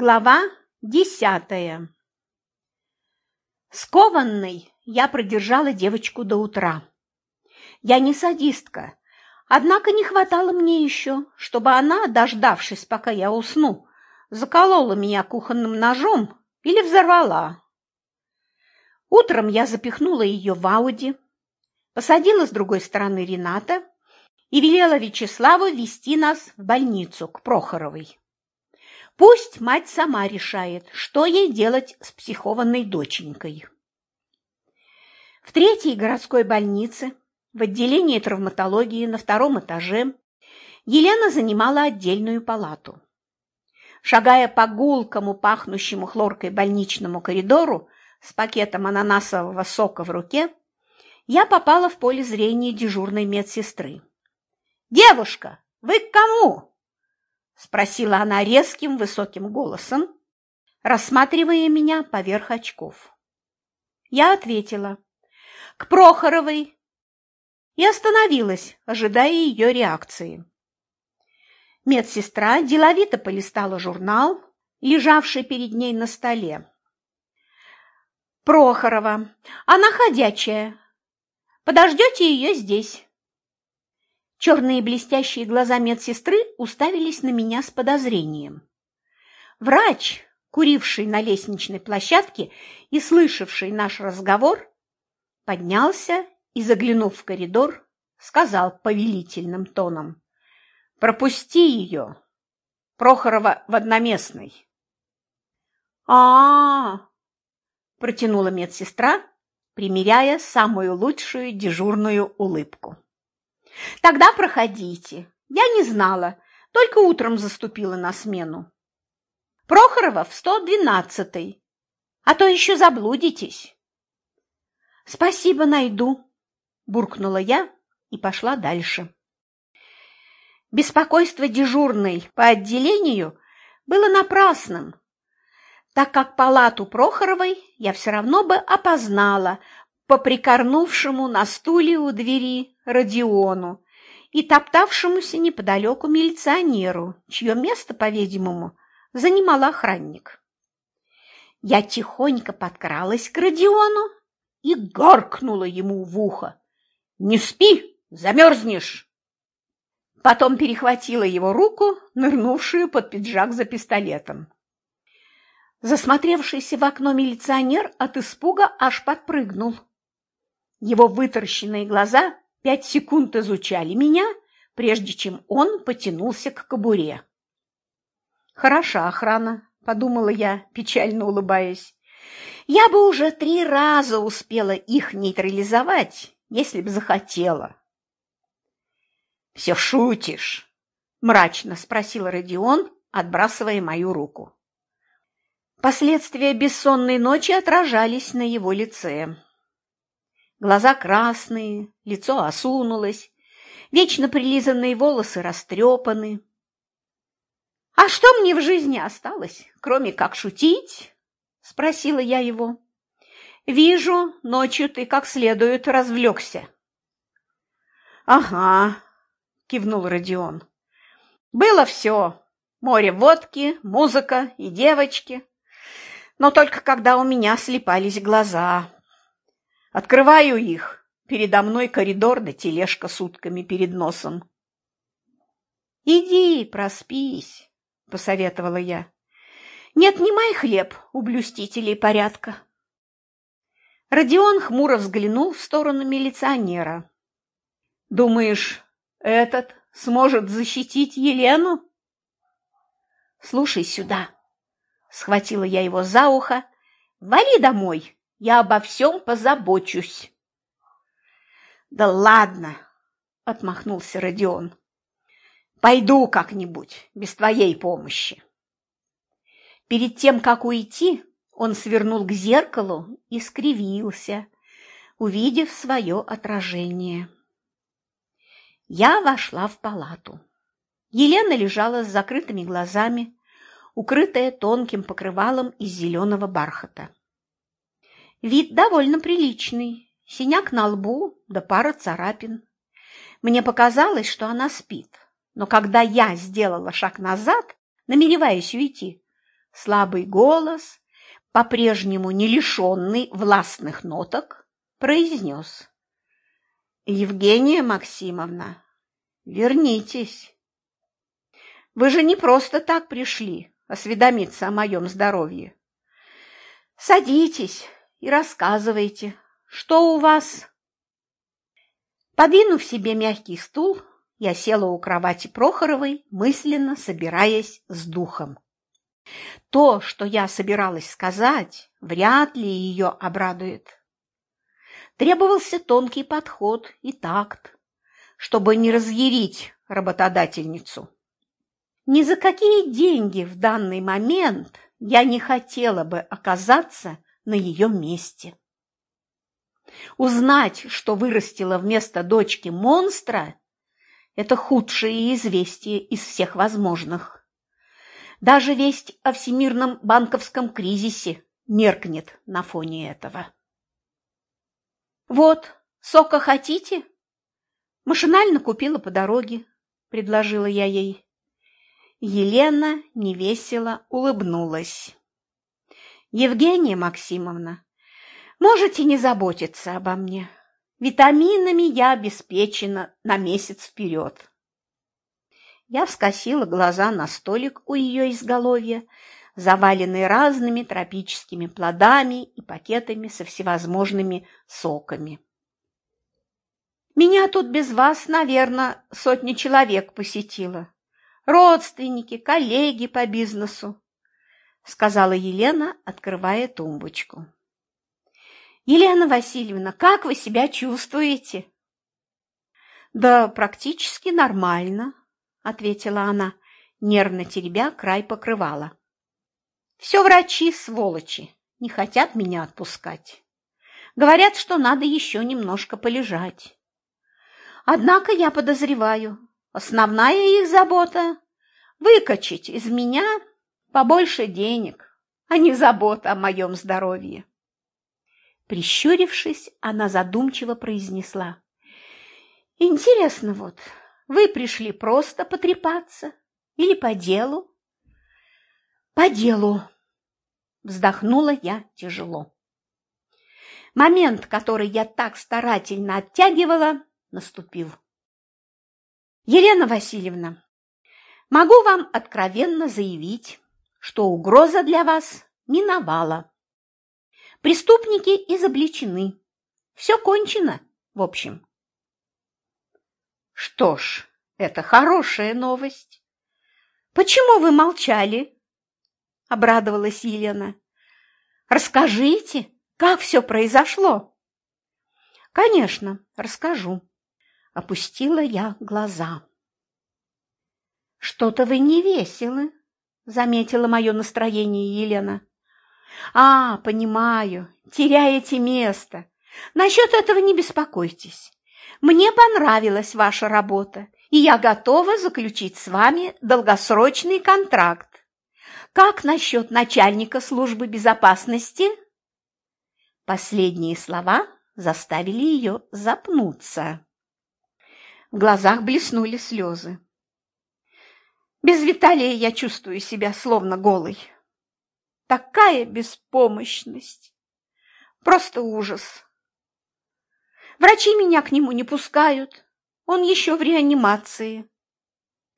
Глава десятая Скованной я продержала девочку до утра. Я не садистка, однако не хватало мне еще, чтобы она, дождавшись, пока я усну, заколола меня кухонным ножом или взорвала. Утром я запихнула ее в Ауди, посадила с другой стороны Рената и велела Вячеславу вести нас в больницу к Прохоровой. Пусть мать сама решает, что ей делать с психованной доченькой. В третьей городской больнице, в отделении травматологии на втором этаже, Елена занимала отдельную палату. Шагая по гулкому, пахнущему хлоркой больничному коридору с пакетом ананасового сока в руке, я попала в поле зрения дежурной медсестры. «Девушка, вы к кому?» – спросила она резким высоким голосом, рассматривая меня поверх очков. Я ответила «К Прохоровой» и остановилась, ожидая ее реакции. Медсестра деловито полистала журнал, лежавший перед ней на столе. «Прохорова, она ходячая. Подождете ее здесь». Черные блестящие глаза медсестры уставились на меня с подозрением. Врач, куривший на лестничной площадке и слышавший наш разговор, поднялся и, заглянув в коридор, сказал повелительным тоном «Пропусти ее! Прохорова в одноместной!» а, -а, протянула медсестра, примеряя самую лучшую дежурную улыбку. Тогда проходите. Я не знала, только утром заступила на смену. Прохорова в 112-й, а то еще заблудитесь. Спасибо, найду, буркнула я и пошла дальше. Беспокойство дежурной по отделению было напрасным, так как палату Прохоровой я все равно бы опознала по прикорнувшему на стуле у двери Родиону и топтавшемуся неподалеку милиционеру, чье место, по-видимому, занимал охранник. Я тихонько подкралась к Родиону и гаркнула ему в ухо. «Не спи, замерзнешь!» Потом перехватила его руку, нырнувшую под пиджак за пистолетом. Засмотревшийся в окно милиционер от испуга аж подпрыгнул. Его вытаращенные глаза пять секунд изучали меня, прежде чем он потянулся к кобуре. «Хороша охрана», — подумала я, печально улыбаясь. «Я бы уже три раза успела их нейтрализовать, если бы захотела». «Все шутишь?» – мрачно спросил Родион, отбрасывая мою руку. Последствия бессонной ночи отражались на его лице. Глаза красные, лицо осунулось, вечно прилизанные волосы растрепаны. «А что мне в жизни осталось, кроме как шутить?» – спросила я его. «Вижу, ночью ты как следует развлекся». «Ага», – кивнул Родион. «Было все. Море водки, музыка и девочки. Но только когда у меня слепались глаза». Открываю их. Передо мной коридор да тележка с утками перед носом. «Иди, проспись», — посоветовала я. «Не отнимай хлеб у блюстителей порядка». Родион хмуро взглянул в сторону милиционера. «Думаешь, этот сможет защитить Елену?» «Слушай сюда», — схватила я его за ухо. «Вали домой я обо всем позабочусь. Да ладно, отмахнулся Родион. Пойду как-нибудь без твоей помощи. Перед тем, как уйти, он свернул к зеркалу и скривился, увидев свое отражение. Я вошла в палату. Елена лежала с закрытыми глазами, укрытая тонким покрывалом из зеленого бархата. Вид довольно приличный, синяк на лбу да пара царапин. Мне показалось, что она спит, но когда я сделала шаг назад, намереваясь уйти, слабый голос, по-прежнему не лишенный властных ноток, произнес. «Евгения Максимовна, вернитесь. Вы же не просто так пришли осведомиться о моем здоровье. Садитесь и рассказывайте, что у вас?» Подвинув себе мягкий стул, я села у кровати Прохоровой, мысленно собираясь с духом. То, что я собиралась сказать, вряд ли ее обрадует. Требовался тонкий подход и такт, чтобы не разъярить работодательницу. Ни за какие деньги в данный момент я не хотела бы оказаться на ее месте. Узнать, что вырастила вместо дочки монстра, это худшее известие из всех возможных. Даже весть о всемирном банковском кризисе меркнет на фоне этого. «Вот, сока хотите?» Машинально купила по дороге, предложила я ей. Елена невесело улыбнулась. «Евгения Максимовна, можете не заботиться обо мне. Витаминами я обеспечена на месяц вперед». Я вскосила глаза на столик у ее изголовья, заваленный разными тропическими плодами и пакетами со всевозможными соками. Меня тут без вас, наверное, сотни человек посетило. Родственники, коллеги по бизнесу, сказала Елена, открывая тумбочку. Елена Васильевна, как вы себя чувствуете? Да практически нормально, ответила она, нервно теребя край покрывала. Все врачи сволочи, не хотят меня отпускать. Говорят, что надо еще немножко полежать. Однако я подозреваю, основная их забота – выкачать из меня побольше денег, а не забота о моем здоровье. Прищурившись, она задумчиво произнесла. «Интересно вот, вы пришли просто потрепаться или по делу?» «По делу!» – вздохнула я тяжело. Момент, который я так старательно оттягивала, наступил. Елена Васильевна, могу вам откровенно заявить, что угроза для вас миновала. Преступники изобличены. Все кончено, в общем. Что ж, это хорошая новость. Почему вы молчали? Обрадовалась Елена. Расскажите, как все произошло? Конечно, расскажу. Опустила я глаза. «Что-то вы не веселы», — заметила мое настроение Елена. «А, понимаю, теряете место. Насчет этого не беспокойтесь. Мне понравилась ваша работа, и я готова заключить с вами долгосрочный контракт. Как насчет начальника службы безопасности?» Последние слова заставили ее запнуться. В глазах блеснули слезы. Без Виталия я чувствую себя словно голой. Такая беспомощность. Просто ужас. Врачи меня к нему не пускают. Он еще в реанимации.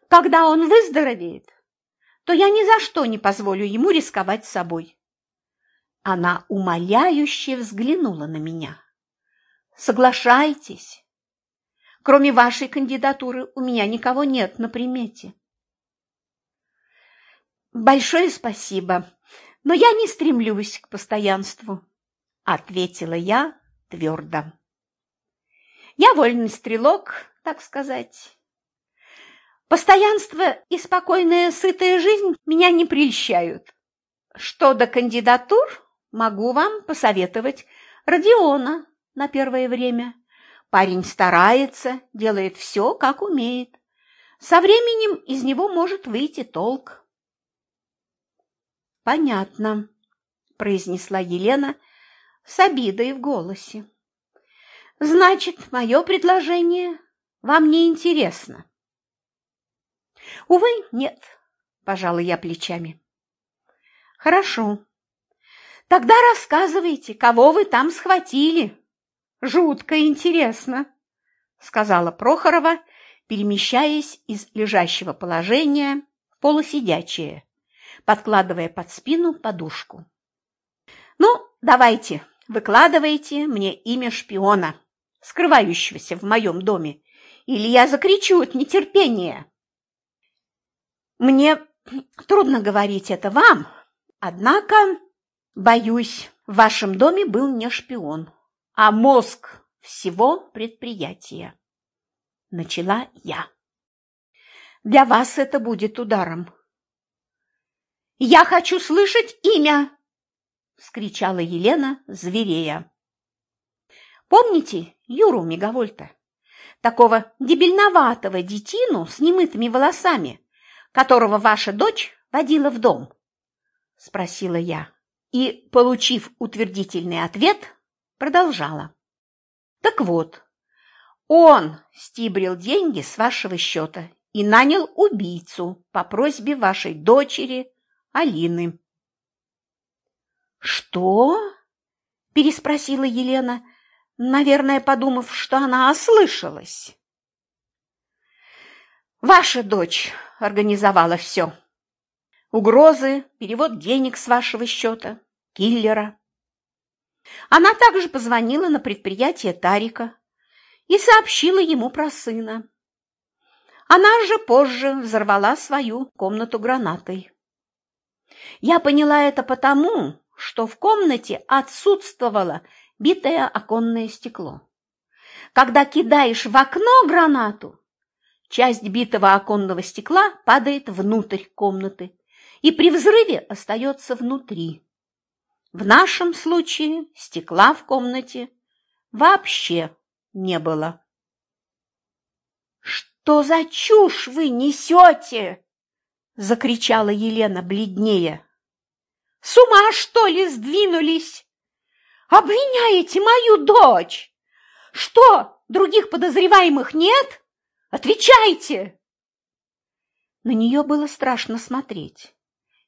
Когда он выздоровеет, то я ни за что не позволю ему рисковать собой. Она умоляюще взглянула на меня. Соглашайтесь. Кроме вашей кандидатуры у меня никого нет на примете. Большое спасибо, но я не стремлюсь к постоянству, ответила я твердо. Я вольный стрелок, так сказать. Постоянство и спокойная сытая жизнь меня не прельщают. Что до кандидатур, могу вам посоветовать Родиона на первое время. Парень старается, делает все, как умеет. Со временем из него может выйти толк. «Понятно», – произнесла Елена с обидой в голосе. «Значит, мое предложение вам не интересно?» «Увы, нет», – пожала я плечами. Хорошо. Тогда рассказывайте, кого вы там схватили. Жутко интересно, сказала Прохорова, перемещаясь из лежащего положения в полусидячее, подкладывая под спину подушку. Ну, давайте, выкладывайте мне имя шпиона, скрывающегося в моем доме, или я закричу от нетерпения. Мне трудно говорить это вам, однако, боюсь, в вашем доме был не шпион, а мозг всего предприятия. Начала я. Для вас это будет ударом. Я хочу слышать имя, вскричала Елена, зверея. Помните Юру Мегавольта? Такого дебильноватого детину с немытыми волосами, которого ваша дочь водила в дом? Спросила я и, получив утвердительный ответ, продолжала. Так вот, он стибрил деньги с вашего счета и нанял убийцу по просьбе вашей дочери Алины. «Что?» – переспросила Елена, наверное, подумав, что она ослышалась. «Ваша дочь организовала все. Угрозы, перевод денег с вашего счета, киллера. Она также позвонила на предприятие Тарика и сообщила ему про сына. Она же позже взорвала свою комнату гранатой. Я поняла это потому, что в комнате отсутствовало битое оконное стекло. Когда кидаешь в окно гранату, часть битого оконного стекла падает внутрь комнаты и при взрыве остается внутри. В нашем случае стекла в комнате вообще не было. «Что за чушь вы несете?» – закричала Елена бледнее. С ума, что ли, сдвинулись? Обвиняете мою дочь? Что, других подозреваемых нет? Отвечайте!» На нее было страшно смотреть.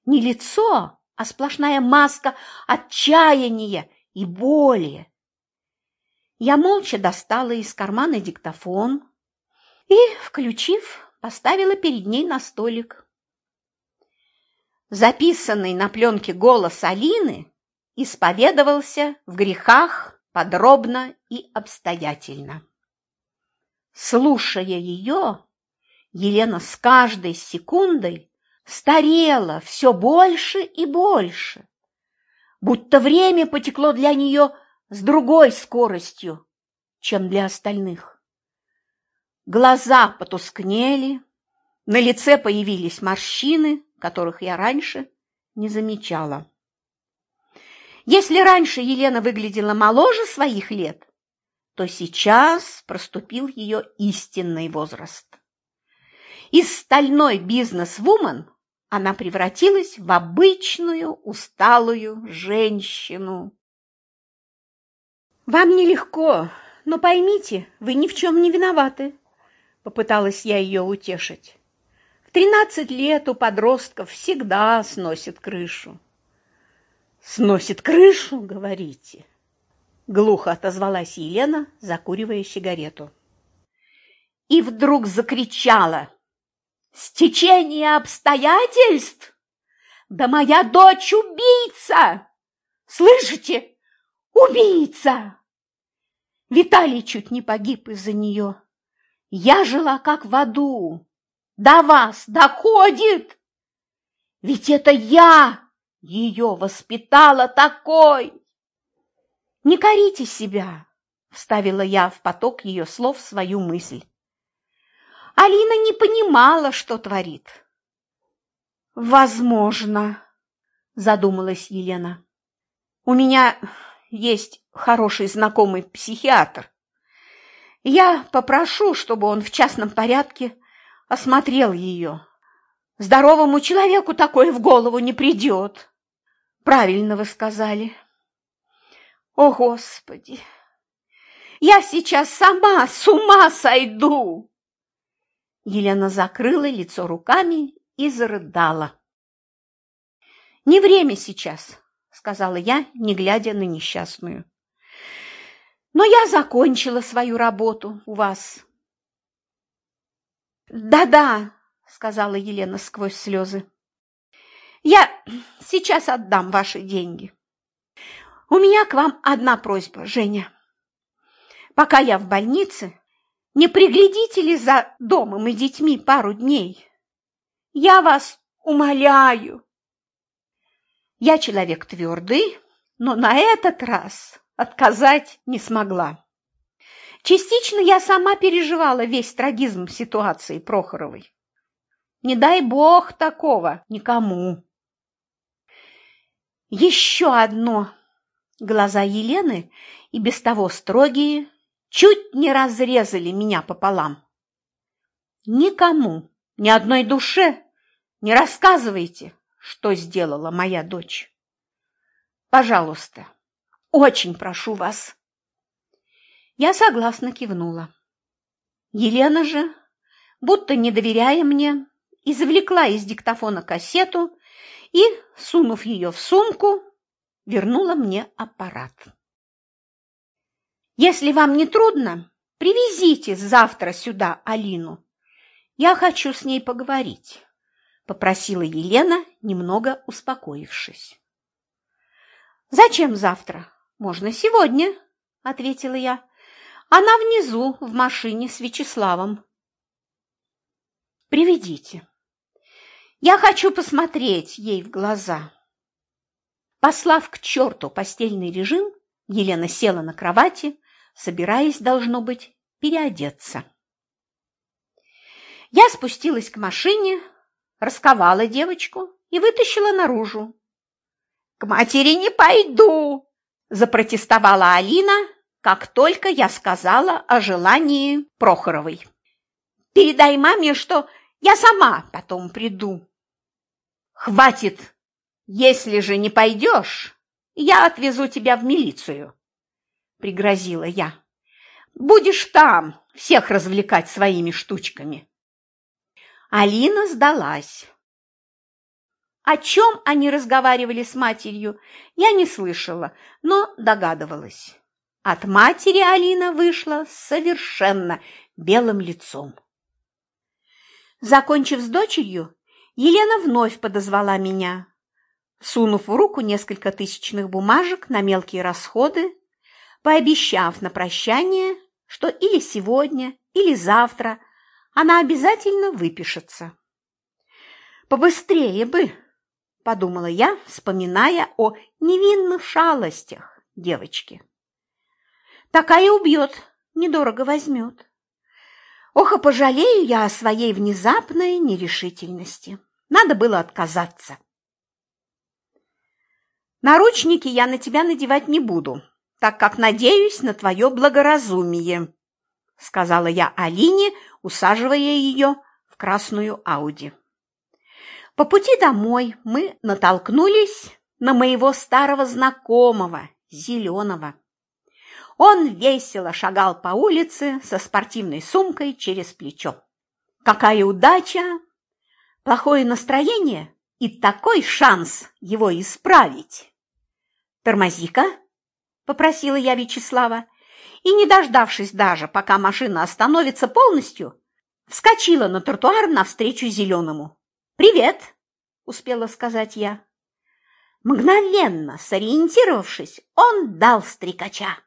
Не лицо, а сплошная маска отчаяния и боли. Я молча достала из кармана диктофон и, включив, поставила перед ней на столик. Записанный на пленке голос Алины исповедовался в грехах подробно и обстоятельно. Слушая ее, Елена с каждой секундой старела все больше и больше, будто время потекло для нее с другой скоростью, чем для остальных. Глаза потускнели, на лице появились морщины, которых я раньше не замечала. Если раньше Елена выглядела моложе своих лет, то сейчас проступил ее истинный возраст. Из стальной бизнес-вумен она превратилась в обычную усталую женщину. «Вам нелегко, но поймите, вы ни в чем не виноваты», – попыталась я ее утешить. Тринадцать лет у подростков всегда сносит крышу. «Сносит крышу, говорите?» Глухо отозвалась Елена, закуривая сигарету. И вдруг закричала. «Стечение обстоятельств? Да моя дочь убийца! Слышите? Убийца!» Виталий чуть не погиб из-за нее. Я жила как в аду, до вас доходит? Ведь это я ее воспитала такой. Не корите себя, вставила я в поток ее слов свою мысль. Алина не понимала, что творит. Возможно, задумалась Елена. У меня есть хороший знакомый психиатр. Я попрошу, чтобы он в частном порядке осмотрел ее. Здоровому человеку такое в голову не придет. Правильно вы сказали. О, Господи! Я сейчас сама с ума сойду!» Елена закрыла лицо руками и зарыдала. Не время сейчас, сказала я, не глядя на несчастную. Но я закончила свою работу у вас. Да-да, сказала Елена сквозь слезы. Я сейчас отдам ваши деньги. У меня к вам одна просьба, Женя. Пока я в больнице, не приглядите ли за домом и детьми пару дней? Я вас умоляю. Я человек твердый, но на этот раз отказать не смогла. Частично я сама переживала весь трагизм ситуации Прохоровой. Не дай бог такого никому. Еще одно. Глаза Елены, и без того строгие, чуть не разрезали меня пополам. Никому, ни одной душе не рассказывайте, что сделала моя дочь. Пожалуйста, очень прошу вас. Я согласно кивнула. Елена же, будто не доверяя мне, извлекла из диктофона кассету и, сунув ее в сумку, вернула мне аппарат. «Если вам не трудно, привезите завтра сюда Алину. Я хочу с ней поговорить», – попросила Елена, немного успокоившись. «Зачем завтра? Можно сегодня», – ответила я. «Она внизу, в машине с Вячеславом». «Приведите», я хочу посмотреть ей в глаза. Послав к черту постельный режим, Елена села на кровати, собираясь, должно быть, переодеться. Я спустилась к машине, расковала девочку и вытащила наружу. «К матери не пойду!» – запротестовала Алина, как только я сказала о желании Прохоровой. «Передай маме, что я сама потом приду». «Хватит! Если же не пойдешь, я отвезу тебя в милицию», – пригрозила я. «Будешь там всех развлекать своими штучками». Алина сдалась. О чем они разговаривали с матерью, я не слышала, но догадывалась. От матери Алина вышла совершенно белым лицом. Закончив с дочерью, Елена вновь подозвала меня. Сунув в руку несколько тысячных бумажек на мелкие расходы, пообещав на прощание, что или сегодня, или завтра она обязательно выпишется. «Побыстрее бы!» – подумала я, вспоминая о невинных шалостях девочки. «Такая убьет, недорого возьмет». Ох, и пожалею я о своей внезапной нерешительности. Надо было отказаться. Наручники я на тебя надевать не буду, так как надеюсь на твое благоразумие, сказала я Алине, усаживая ее в красную Ауди. По пути домой мы натолкнулись на моего старого знакомого, Зеленого. Он весело шагал по улице со спортивной сумкой через плечо. Какая удача! Плохое настроение и такой шанс его исправить. «Тормози-ка!» – попросила я Вячеслава, и, не дождавшись даже, пока машина остановится полностью, вскочила на тротуар навстречу Зеленому. «Привет!» – успела сказать я. Мгновенно сориентировавшись, он дал стрекача.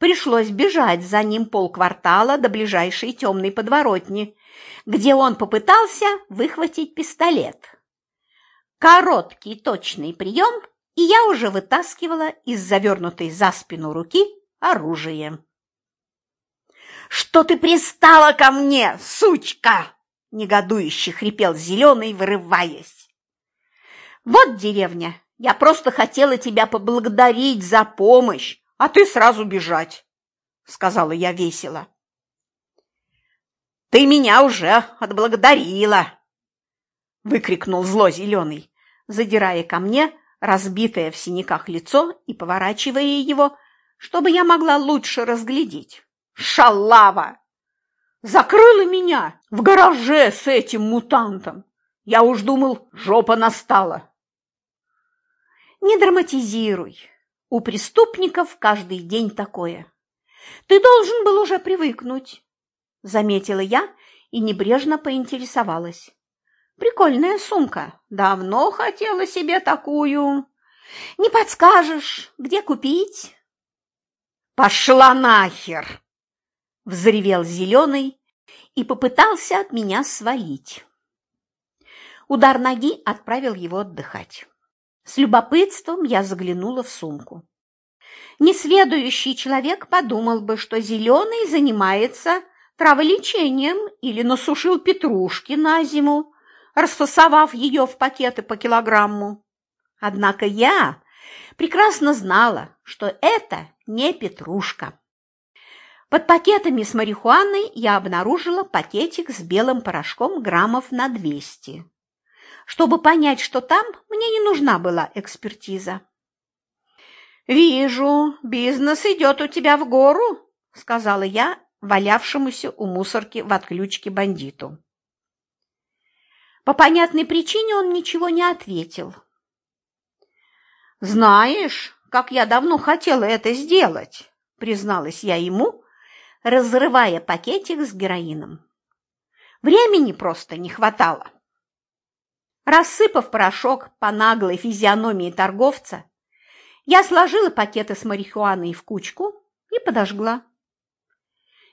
Пришлось бежать за ним полквартала до ближайшей темной подворотни, где он попытался выхватить пистолет. Короткий точный прием, и я уже вытаскивала из завернутой за спину руки оружие. «Что ты пристала ко мне, сучка?» – негодующе хрипел Зеленый, вырываясь. «Вот деревня, я просто хотела тебя поблагодарить за помощь, а ты сразу бежать, — сказала я весело. Ты меня уже отблагодарила, — выкрикнул зло зеленый, задирая ко мне разбитое в синяках лицо и поворачивая его, чтобы я могла лучше разглядеть. Шалава! Закрыла меня в гараже с этим мутантом. Я уж думал, жопа настала. Не драматизируй. У преступников каждый день такое. Ты должен был уже привыкнуть, заметила я и небрежно поинтересовалась. Прикольная сумка. Давно хотела себе такую. Не подскажешь, где купить? Пошла нахер! Взревел зеленый и попытался от меня свалить. Удар ноги отправил его отдыхать. С любопытством я заглянула в сумку. Несведущий человек подумал бы, что зеленый занимается траволечением или насушил петрушки на зиму, расфасовав ее в пакеты по килограмму. Однако я прекрасно знала, что это не петрушка. Под пакетами с марихуаной я обнаружила пакетик с белым порошком граммов на 200. Чтобы понять, что там, мне не нужна была экспертиза. «Вижу, бизнес идет у тебя в гору», – сказала я валявшемуся у мусорки в отключке бандиту. По понятной причине он ничего не ответил. «Знаешь, как я давно хотела это сделать», – призналась я ему, разрывая пакетик с героином. Времени просто не хватало. Рассыпав порошок по наглой физиономии торговца, я сложила пакеты с марихуаной в кучку и подожгла.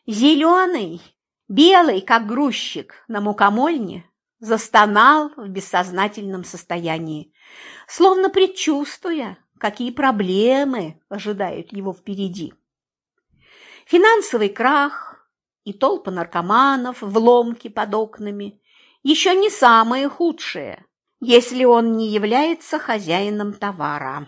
Зеленый, белый, как грузчик на мукомольне, застонал в бессознательном состоянии, словно предчувствуя, какие проблемы ожидают его впереди. Финансовый крах и толпа наркоманов в ломке под окнами еще не самое худшее, если он не является хозяином товара.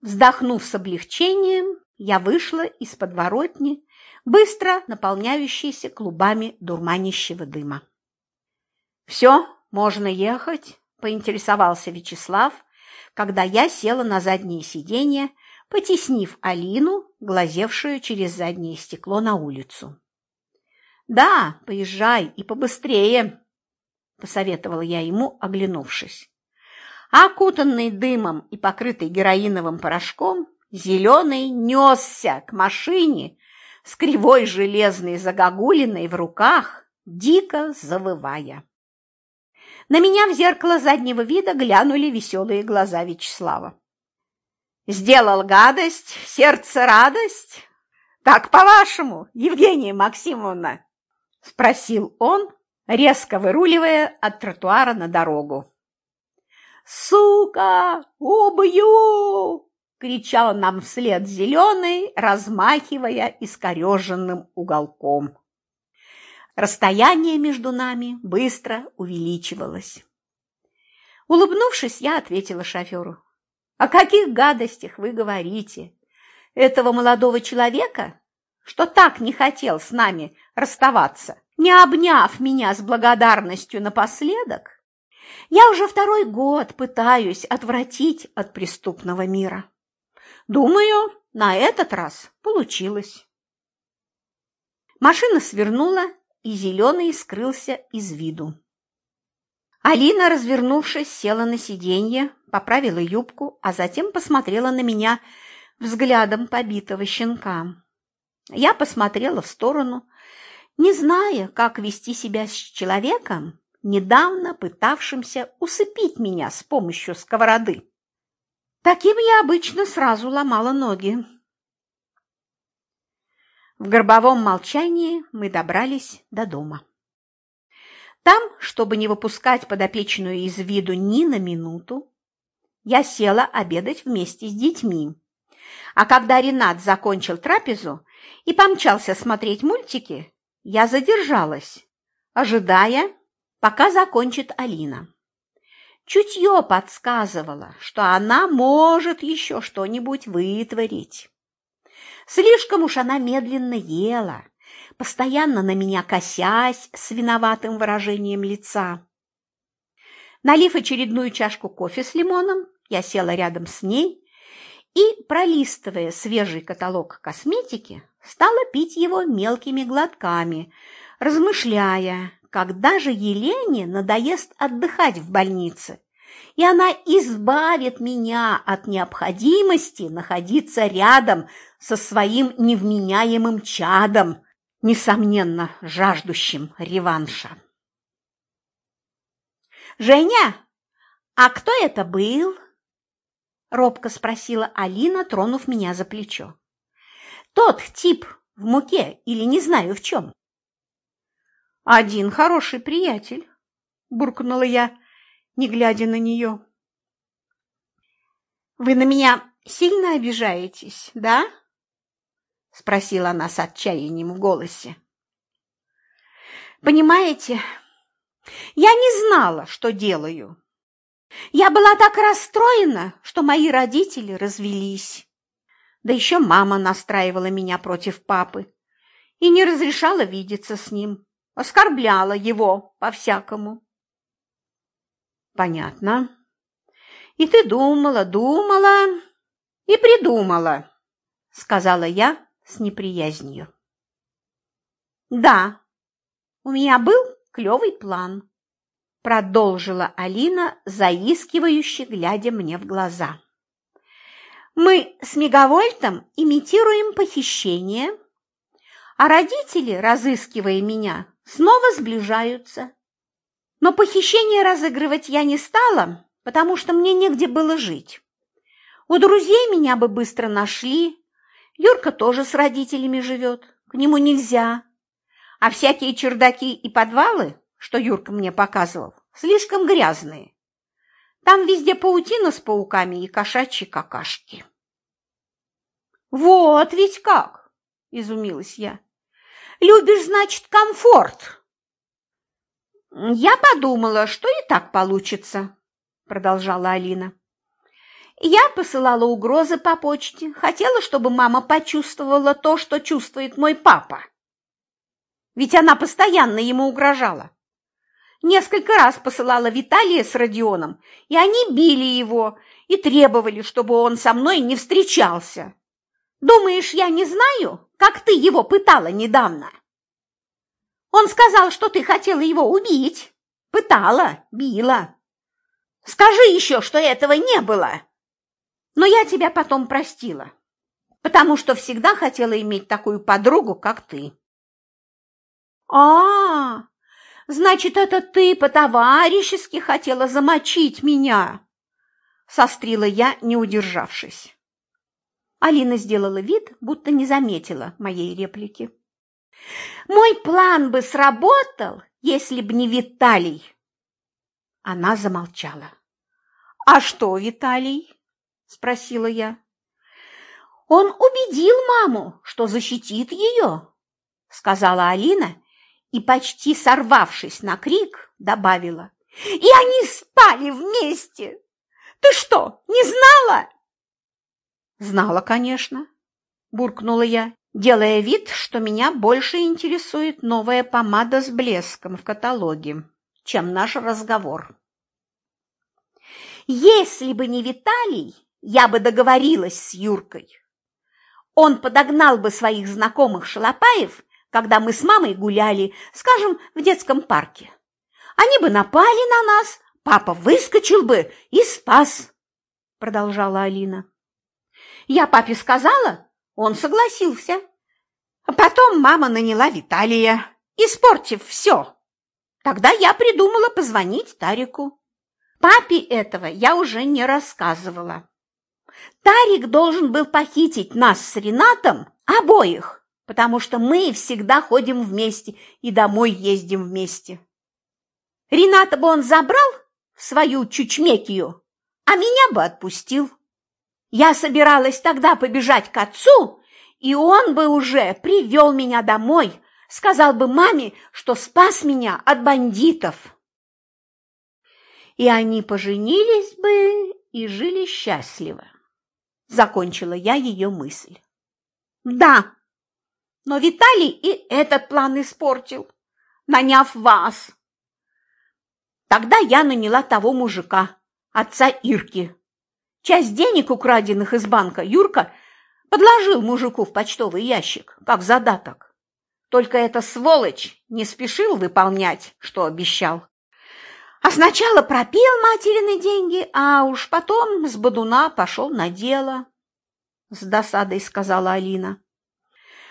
Вздохнув с облегчением, я вышла из подворотни, быстро наполняющейся клубами дурманящего дыма. «Все, можно ехать?» – поинтересовался Вячеслав, когда я села на заднее сиденье, потеснив Алину, глазевшую через заднее стекло на улицу. «Да, поезжай и побыстрее», – посоветовала я ему, оглянувшись. Окутанный дымом и покрытый героиновым порошком, зеленый несся к машине с кривой железной загогулиной в руках, дико завывая. На меня в зеркало заднего вида глянули веселые глаза Вячеслава. «Сделал гадость, сердце радость? Так, по-вашему, Евгения Максимовна?» – спросил он, резко выруливая от тротуара на дорогу. «Сука! Убью!» – кричал нам вслед зеленый, размахивая искореженным уголком. Расстояние между нами быстро увеличивалось. Улыбнувшись, я ответила шоферу. «О каких гадостях вы говорите? Этого молодого человека, что так не хотел с нами расставаться, не обняв меня с благодарностью напоследок, я уже второй год пытаюсь отвратить от преступного мира. Думаю, на этот раз получилось». Машина свернула и зеленый скрылся из виду. Алина, развернувшись, села на сиденье, поправила юбку, а затем посмотрела на меня взглядом побитого щенка. Я посмотрела в сторону, не зная, как вести себя с человеком, недавно пытавшимся усыпить меня с помощью сковороды. Таким я обычно сразу ломала ноги. В гробовом молчании мы добрались до дома. Там, чтобы не выпускать подопечную из виду ни на минуту, я села обедать вместе с детьми. А когда Ренат закончил трапезу и помчался смотреть мультики, я задержалась, ожидая, пока закончит Алина. Чутье подсказывало, что она может еще что-нибудь вытворить. Слишком уж она медленно ела, постоянно на меня косясь с виноватым выражением лица. Налив очередную чашку кофе с лимоном, я села рядом с ней и, пролистывая свежий каталог косметики, стала пить его мелкими глотками, размышляя, когда же Елене надоест отдыхать в больнице и она избавит меня от необходимости находиться рядом со своим невменяемым чадом, несомненно, жаждущим реванша. «Женя, а кто это был?» – робко спросила Алина, тронув меня за плечо. «Тот тип в муке или не знаю в чем?» «Один хороший приятель», – буркнула я, не глядя на нее. «Вы на меня сильно обижаетесь, да?» – спросила она с отчаянием в голосе. «Понимаете, я не знала, что делаю. Я была так расстроена, что мои родители развелись. Да еще мама настраивала меня против папы и не разрешала видеться с ним, оскорбляла его по-всякому. Понятно. И ты думала, думала и придумала, сказала я с неприязнью. Да, у меня был клевый план, продолжила Алина, заискивающе глядя мне в глаза. Мы с Мегавольтом имитируем похищение, а родители, разыскивая меня, снова сближаются. Но похищение разыгрывать я не стала, потому что мне негде было жить. У друзей меня бы быстро нашли. Юрка тоже с родителями живет, к нему нельзя. А всякие чердаки и подвалы, что Юрка мне показывал, слишком грязные. Там везде паутина с пауками и кошачьи какашки. «Вот ведь как!» – изумилась я. «Любишь, значит, комфорт!» «Я подумала, что и так получится», – продолжала Алина. «Я посылала угрозы по почте, хотела, чтобы мама почувствовала то, что чувствует мой папа. Ведь она постоянно ему угрожала. Несколько раз посылала Виталия с Родионом, и они били его и требовали, чтобы он со мной не встречался. Думаешь, я не знаю, как ты его пытала недавно?» Он сказал, что ты хотела его убить. Пытала, била. Скажи еще, что этого не было. Но я тебя потом простила, потому что всегда хотела иметь такую подругу, как ты. А, -а, -а значит, это ты по-товарищески хотела замочить меня, сострила я, не удержавшись. Алина сделала вид, будто не заметила моей реплики. Мой план бы сработал, если б не Виталий. Она замолчала. А что, Виталий? спросила я. Он убедил маму, что защитит ее, сказала Алина и, почти сорвавшись на крик, добавила. И они спали вместе. Ты что, не знала? Знала, конечно, буркнула я делая вид, что меня больше интересует новая помада с блеском в каталоге, чем наш разговор. Если бы не Виталий, я бы договорилась с Юркой. Он подогнал бы своих знакомых шалопаев, когда мы с мамой гуляли, скажем, в детском парке. Они бы напали на нас, папа выскочил бы и спас, продолжала Алина. Я папе сказала, он согласился. Потом мама наняла Виталия, испортив все. Тогда я придумала позвонить Тарику. Папе этого я уже не рассказывала. Тарик должен был похитить нас с Ренатом обоих, потому что мы всегда ходим вместе и домой ездим вместе. Рената бы он забрал в свою чучмекию, а меня бы отпустил. Я собиралась тогда побежать к отцу, и он бы уже привел меня домой, сказал бы маме, что спас меня от бандитов. И они поженились бы и жили счастливо. Закончила я ее мысль. Да, но Виталий и этот план испортил, наняв вас. Тогда я наняла того мужика, отца Ирки, Часть денег, украденных из банка, Юрка подложил мужику в почтовый ящик, как задаток. Только эта сволочь не спешил выполнять, что обещал. А сначала пропил материны деньги, а уж потом с бодуна пошел на дело, – с досадой сказала Алина.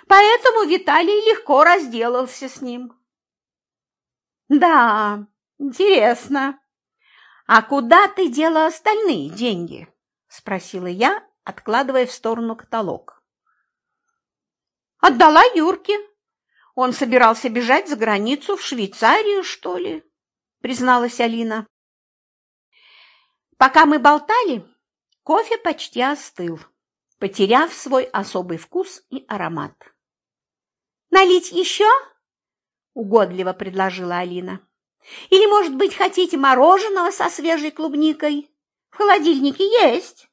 Поэтому Виталий легко разделался с ним. Да, интересно. А куда ты дела остальные деньги? – спросила я, откладывая в сторону каталог. Отдала Юрке. Он собирался бежать за границу в Швейцарию, что ли? призналась Алина. Пока мы болтали, кофе почти остыл, потеряв свой особый вкус и аромат. «Налить еще?» – угодливо предложила Алина. «Или, может быть, хотите мороженого со свежей клубникой? В холодильнике есть».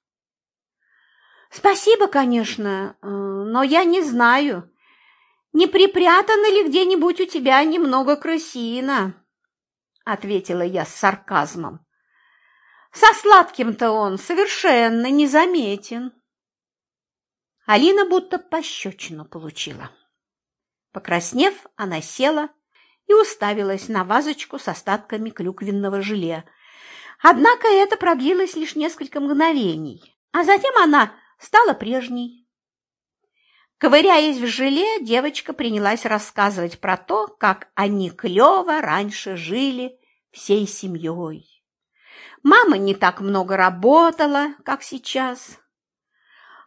«Спасибо, конечно, э, но я не знаю, не припрятано ли где-нибудь у тебя немного крысина?» – ответила я с сарказмом. «Со сладким-то он совершенно незаметен». Алина будто пощечину получила. Покраснев, она села и уставилась на вазочку с остатками клюквенного желе. Однако это продлилось лишь несколько мгновений, а затем она стала прежней. Ковыряясь в желе, девочка принялась рассказывать про то, как они клево раньше жили всей семьей. Мама не так много работала, как сейчас.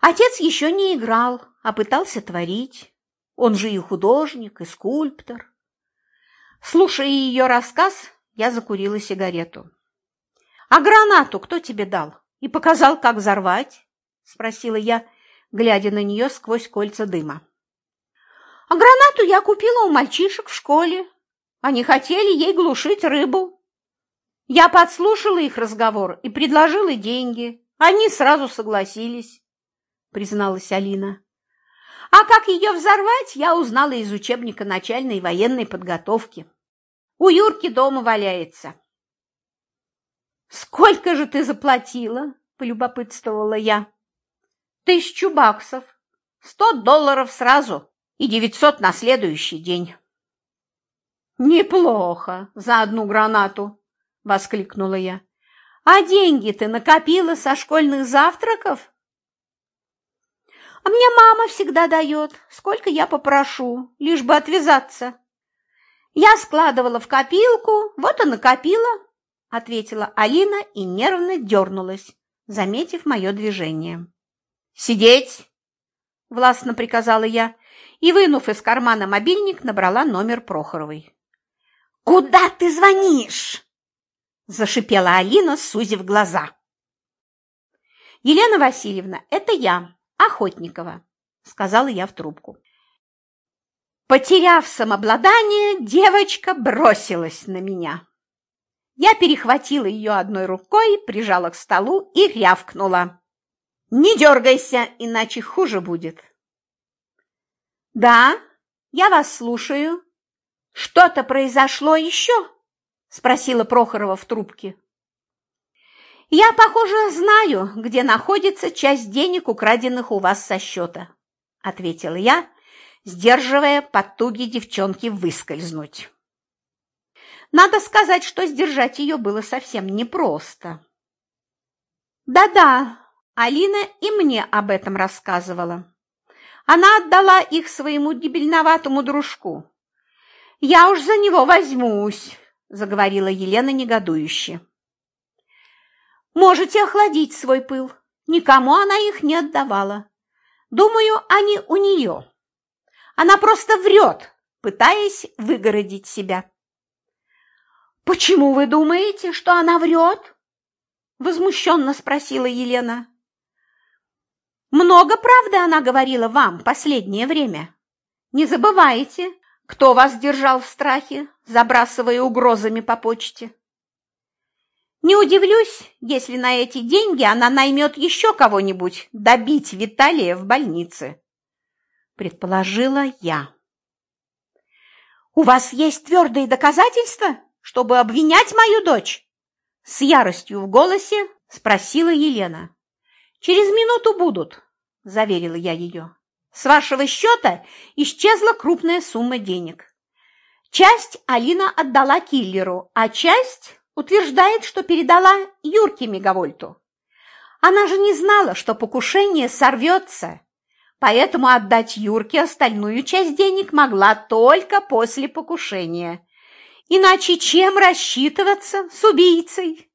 Отец еще не играл, а пытался творить. Он же и художник, и скульптор. Слушая ее рассказ, я закурила сигарету. «А гранату кто тебе дал? И показал, как взорвать?» – спросила я, глядя на нее сквозь кольца дыма. А гранату я купила у мальчишек в школе. Они хотели ей глушить рыбу. Я подслушала их разговор и предложила деньги. Они сразу согласились, призналась Алина. А как ее взорвать, я узнала из учебника начальной военной подготовки. У Юрки дома валяется. «Сколько же ты заплатила?» – полюбопытствовала я. Тысячу баксов, сто долларов сразу и девятьсот на следующий день. «Неплохо за одну гранату!» – воскликнула я. «А деньги ты накопила со школьных завтраков?» «А мне мама всегда дает, сколько я попрошу, лишь бы отвязаться». «Я складывала в копилку, вот и накопила», – ответила Алина и нервно дернулась, заметив мое движение. «Сидеть!» – властно приказала я и, вынув из кармана мобильник, набрала номер Прохоровой. «Куда ты звонишь?» – зашипела Алина, сузив глаза. «Елена Васильевна, это я, Охотникова», – сказала я в трубку. Потеряв самообладание, девочка бросилась на меня. Я перехватила ее одной рукой, прижала к столу и рявкнула. Не дергайся, иначе хуже будет. Да, я вас слушаю. Что-то произошло еще? Спросила Прохорова в трубке. Я, похоже, знаю, где находится часть денег, украденных у вас со счета, ответила я, сдерживая потуги девчонки выскользнуть. Надо сказать, что сдержать ее было совсем непросто. Да-да, Алина и мне об этом рассказывала. Она отдала их своему дебильноватому дружку. «Я уж за него возьмусь», – заговорила Елена негодующе. «Можете охладить свой пыл. Никому она их не отдавала. Думаю, они у нее. Она просто врет, пытаясь выгородить себя». «Почему вы думаете, что она врет?» – возмущенно спросила Елена. Много правды она говорила вам последнее время. Не забывайте, кто вас держал в страхе, забрасывая угрозами по почте. Не удивлюсь, если на эти деньги она наймет еще кого-нибудь добить Виталия в больнице, предположила я. У вас есть твердые доказательства, чтобы обвинять мою дочь? С яростью в голосе спросила Елена. Через минуту будут, – заверила я ее. «С вашего счета исчезла крупная сумма денег. Часть Алина отдала киллеру, а часть утверждает, что передала Юрке Мегавольту. Она же не знала, что покушение сорвется, поэтому отдать Юрке остальную часть денег могла только после покушения. Иначе чем рассчитываться с убийцей?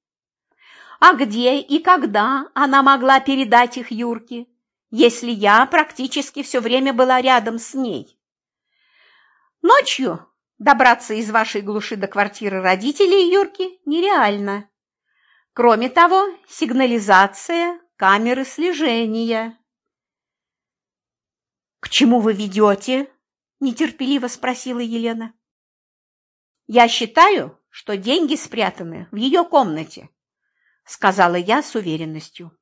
А где и когда она могла передать их Юрке, если я практически все время была рядом с ней? Ночью добраться из вашей глуши до квартиры родителей Юрки нереально. Кроме того, сигнализация, камеры слежения. «К чему вы ведете?» – нетерпеливо спросила Елена. «Я считаю, что деньги спрятаны в ее комнате», – сказала я с уверенностью.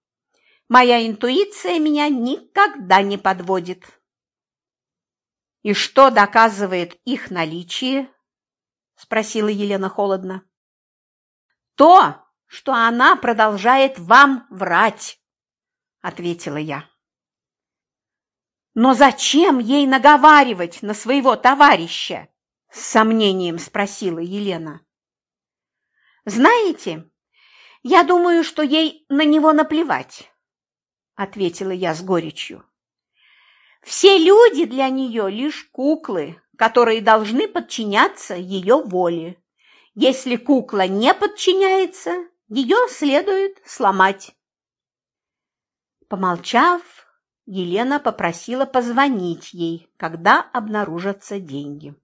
«Моя интуиция меня никогда не подводит». «И что доказывает их наличие?» – спросила Елена холодно. «То, что она продолжает вам врать», – ответила я. «Но зачем ей наговаривать на своего товарища?» – с сомнением спросила Елена. «Знаете, я думаю, что ей на него наплевать», – ответила я с горечью. Все люди для нее лишь куклы, которые должны подчиняться ее воле. Если кукла не подчиняется, ее следует сломать. Помолчав, Елена попросила позвонить ей, когда обнаружатся деньги.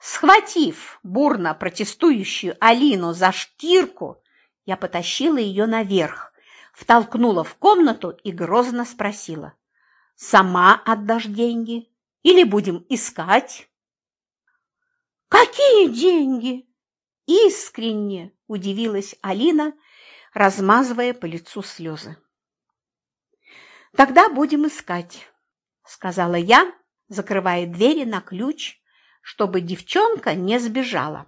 Схватив бурно протестующую Алину за штирку, я потащила ее наверх, втолкнула в комнату и грозно спросила. Сама отдашь деньги или будем искать? Какие деньги? Искренне удивилась Алина, размазывая по лицу слезы. Тогда будем искать, сказала я, закрывая двери на ключ, чтобы девчонка не сбежала.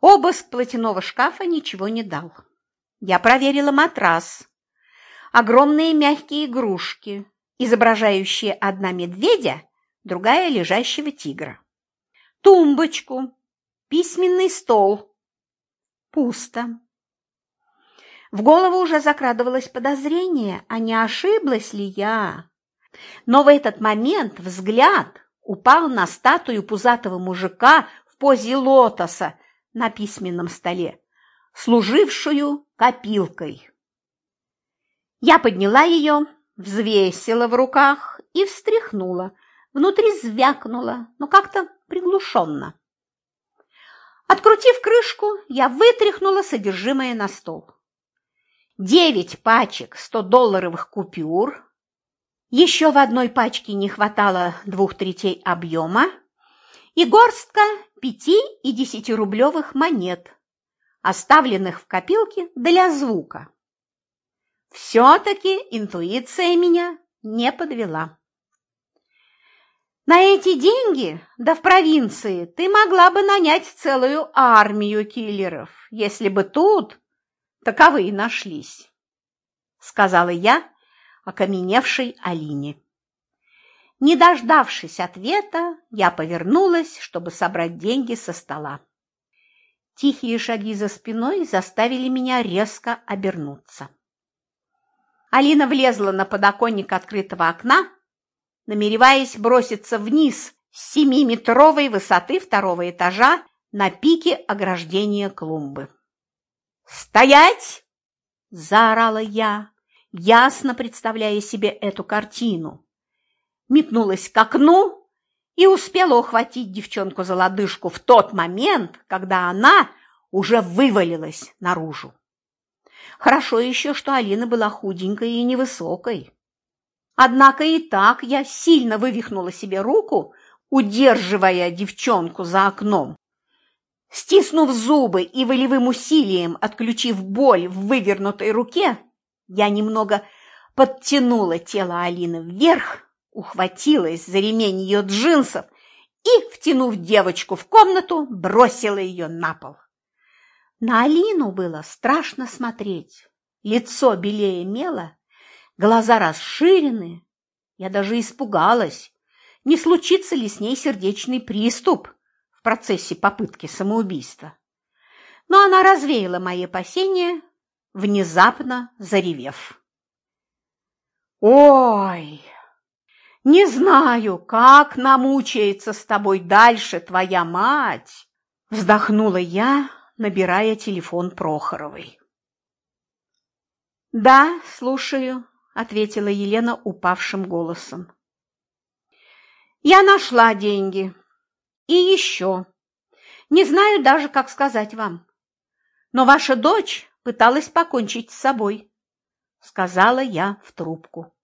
Обыск платяного шкафа ничего не дал. Я проверила матрас, огромные мягкие игрушки, изображающие одна медведя, другая лежащего тигра. Тумбочку, письменный стол. Пусто. В голову уже закрадывалось подозрение, а не ошиблась ли я. Но в этот момент взгляд упал на статую пузатого мужика в позе лотоса на письменном столе, служившую копилкой. Я подняла ее, взвесила в руках и встряхнула. Внутри звякнула, но как-то приглушенно. Открутив крышку, я вытряхнула содержимое на стол. Девять пачек сто-долларовых купюр, еще в одной пачке не хватало двух третей объема и горстка пяти- и десятирублевых монет, оставленных в копилке для звука. Все-таки интуиция меня не подвела. На эти деньги, да в провинции, ты могла бы нанять целую армию киллеров, если бы тут таковые нашлись, сказала я окаменевшей Алине. Не дождавшись ответа, я повернулась, чтобы собрать деньги со стола. Тихие шаги за спиной заставили меня резко обернуться. Алина влезла на подоконник открытого окна, намереваясь броситься вниз с семиметровой высоты второго этажа на пике ограждения клумбы. «Стоять!» – заорала я, ясно представляя себе эту картину. Метнулась к окну и успела ухватить девчонку за лодыжку в тот момент, когда она уже вывалилась наружу. Хорошо еще, что Алина была худенькой и невысокой. Однако и так я сильно вывихнула себе руку, удерживая девчонку за окном. Стиснув зубы и волевым усилием отключив боль в вывернутой руке, я немного подтянула тело Алины вверх, ухватилась за ремень ее джинсов и, втянув девочку в комнату, бросила ее на пол. На Алину было страшно смотреть. Лицо белее мела, глаза расширены. Я даже испугалась, не случится ли с ней сердечный приступ в процессе попытки самоубийства. но она развеяла мои опасения, внезапно заревев. «Ой, не знаю, как намучается с тобой дальше твоя мать!» Вздохнула я, набирая телефон Прохоровой. «Да, слушаю», — ответила Елена упавшим голосом. «Я нашла деньги. И еще. Не знаю даже, как сказать вам. Но ваша дочь пыталась покончить с собой», — сказала я в трубку.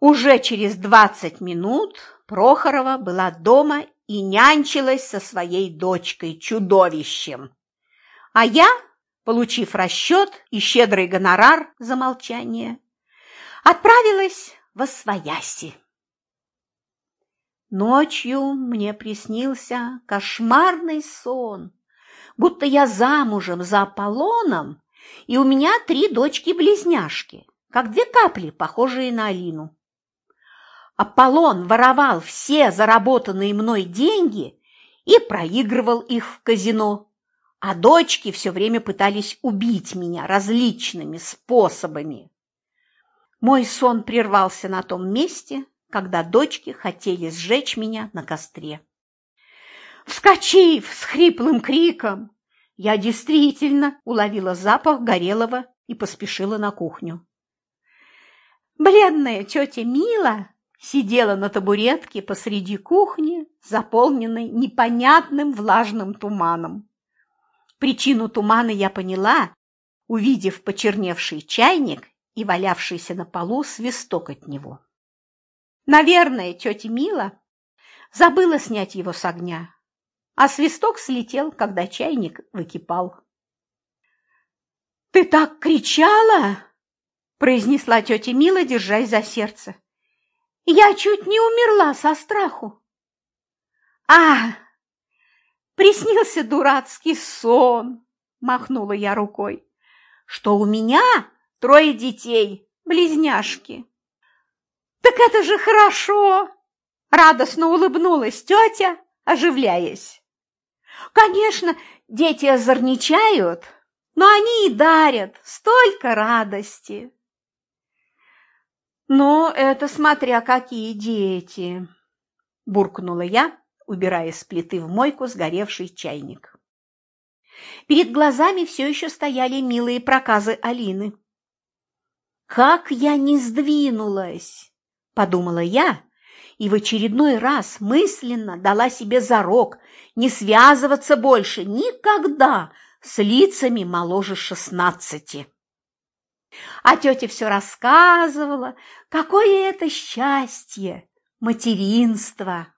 Уже через двадцать минут Прохорова была дома и нянчилась со своей дочкой-чудовищем. А я, получив расчет и щедрый гонорар за молчание, отправилась во свояси. Ночью мне приснился кошмарный сон, будто я замужем за Аполлоном, и у меня три дочки-близняшки, как две капли, похожие на Алину. Аполлон воровал все заработанные мной деньги и проигрывал их в казино, а дочки все время пытались убить меня различными способами. Мой сон прервался на том месте, когда дочки хотели сжечь меня на костре. Вскочив с хриплым криком, я действительно уловила запах горелого и поспешила на кухню. Бледная тетя Мила сидела на табуретке посреди кухни, заполненной непонятным влажным туманом. Причину тумана я поняла, увидев почерневший чайник и валявшийся на полу свисток от него. Наверное, тетя Мила забыла снять его с огня, а свисток слетел, когда чайник выкипал. «Ты так кричала!» – произнесла тетя Мила, держась за сердце. Я чуть не умерла со страху. А, приснился дурацкий сон, махнула я рукой, что у меня трое детей, близняшки. Так это же хорошо, радостно улыбнулась тетя, оживляясь. Конечно, дети озорничают, но они и дарят столько радости. «Ну, это смотря какие дети!» – буркнула я, убирая с плиты в мойку сгоревший чайник. Перед глазами все еще стояли милые проказы Алины. «Как я не сдвинулась!» – подумала я, и в очередной раз мысленно дала себе зарок не связываться больше никогда с лицами моложе шестнадцати. А тетя все рассказывала, какое это счастье, материнство.